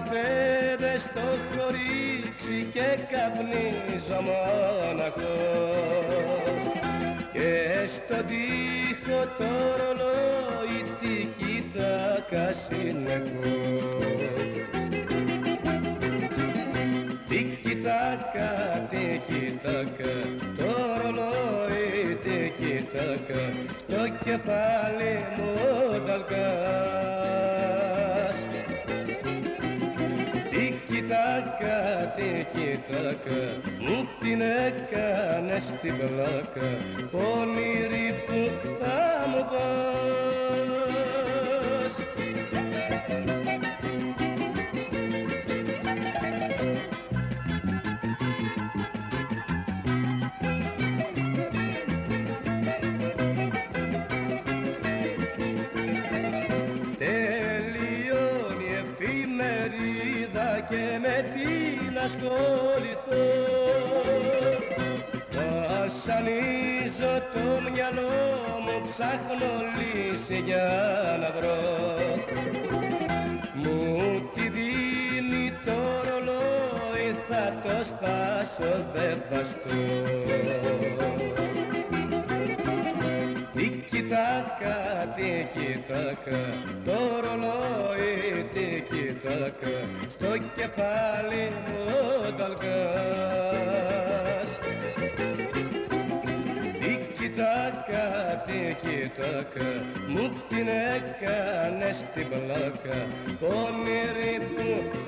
καφέδες το έχω ρίξει και καπνίζω μοναχός και στον τοίχο το ρολόι τι κοίτακα συνεχώς Τίκι τάκα, τίκι τάκα, το ρολόι τίκι τάκα, στο κεφάλι μου ταλκάς. Τίκι τάκα, μου την έκανες την πλάκα, πονηρή που θα μου πας. Τελειώνει η εφημερίδα και με τι να ασχοληθώ. Βασανίζω το μυαλό μου ψάχνω λύση για να βρω. Μου τη δίνει το ρολόι θα το σπάσω δεν βαστώ Τίκι τάκα, τίκι τάκα, το ρολόι τίκι τάκα, στο κεφάλι Τίκι τάκα, τίκι τάκα, μου την έκανες την πλάκα, πονηρή που θα μου πας.